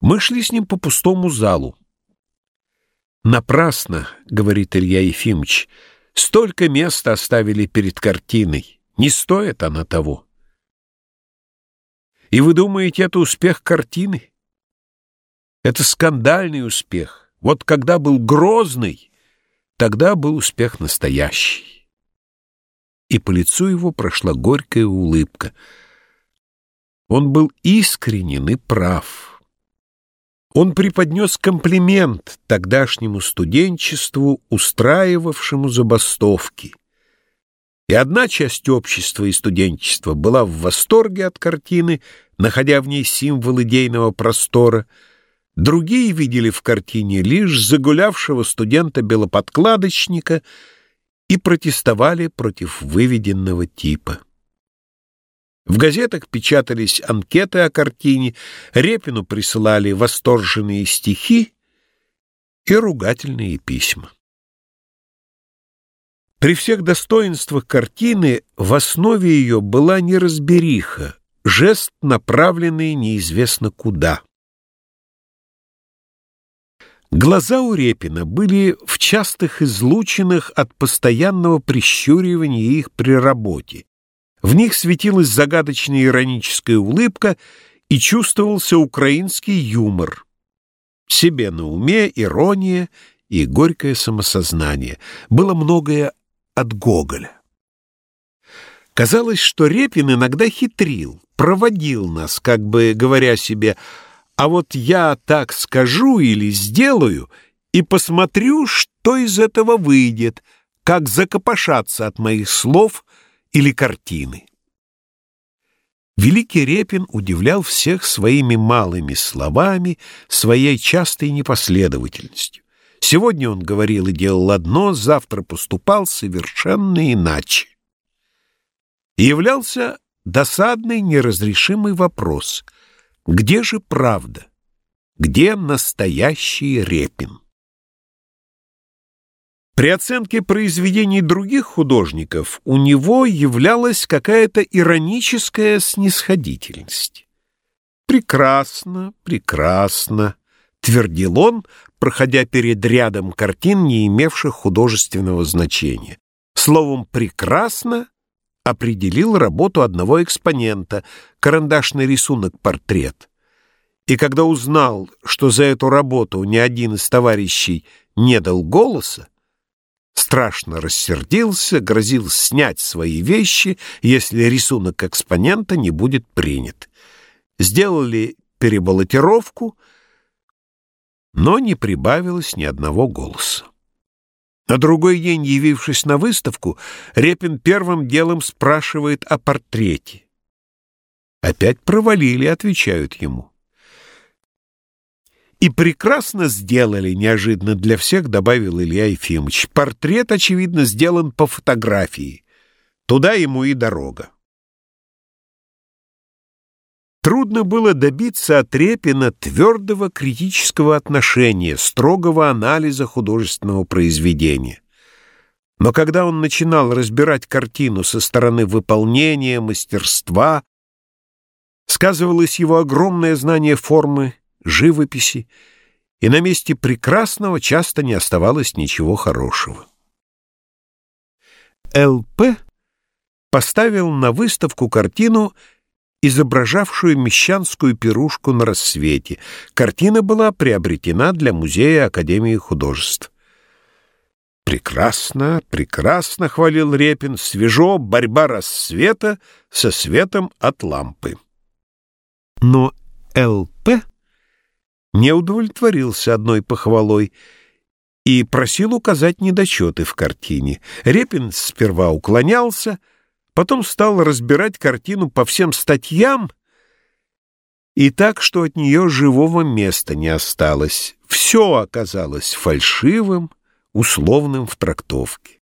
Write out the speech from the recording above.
Мы шли с ним по пустому залу. «Напрасно», — говорит Илья Ефимович, — «столько места оставили перед картиной. Не стоит она того». И вы думаете, это успех картины? Это скандальный успех. Вот когда был Грозный, тогда был успех настоящий. И по лицу его прошла горькая улыбка. Он был искренен и прав. Он преподнес комплимент тогдашнему студенчеству, устраивавшему забастовки. И одна часть общества и студенчества была в восторге от картины, находя в ней символ идейного простора, другие видели в картине лишь загулявшего студента-белоподкладочника и протестовали против выведенного типа. В газетах печатались анкеты о картине, Репину присылали восторженные стихи и ругательные письма. При всех достоинствах картины в основе ее была неразбериха, жест, направленный неизвестно куда. Глаза у Репина были в частых излучинах от постоянного прищуривания их при работе. В них светилась загадочная ироническая улыбка и чувствовался украинский юмор. Себе на уме ирония и горькое самосознание. Было многое от Гоголя. Казалось, что Репин иногда хитрил, проводил нас, как бы говоря себе, «А вот я так скажу или сделаю, и посмотрю, что из этого выйдет, как закопошаться от моих слов — или картины. Великий Репин удивлял всех своими малыми словами, своей частой непоследовательностью. Сегодня он говорил и делал одно, завтра поступал совершенно иначе. И являлся досадный неразрешимый вопрос. Где же правда? Где настоящий Репин? При оценке произведений других художников у него являлась какая-то ироническая снисходительность. «Прекрасно, прекрасно», — твердил он, проходя перед рядом картин, не имевших художественного значения. Словом «прекрасно» определил работу одного экспонента, карандашный рисунок-портрет. И когда узнал, что за эту работу ни один из товарищей не дал голоса, страшно рассердился, грозил снять свои вещи, если рисунок экспонента не будет принят. Сделали перебаллотировку, но не прибавилось ни одного голоса. На другой день, явившись на выставку, Репин первым делом спрашивает о портрете. Опять провалили, отвечают ему. И прекрасно сделали, неожиданно для всех, добавил Илья Ефимович. Портрет, очевидно, сделан по фотографии. Туда ему и дорога. Трудно было добиться от Репина твердого критического отношения, строгого анализа художественного произведения. Но когда он начинал разбирать картину со стороны выполнения, мастерства, сказывалось его огромное знание формы живописи, и на месте прекрасного часто не оставалось ничего хорошего. Л.П. поставил на выставку картину, изображавшую мещанскую пирушку на рассвете. Картина была приобретена для Музея Академии художеств. «Прекрасно, прекрасно», — хвалил Репин, — «свежо, борьба рассвета со светом от лампы». Но Л.П не удовлетворился одной похвалой и просил указать недочеты в картине. Репин сперва уклонялся, потом стал разбирать картину по всем статьям, и так, что от нее живого места не осталось. Все оказалось фальшивым, условным в трактовке.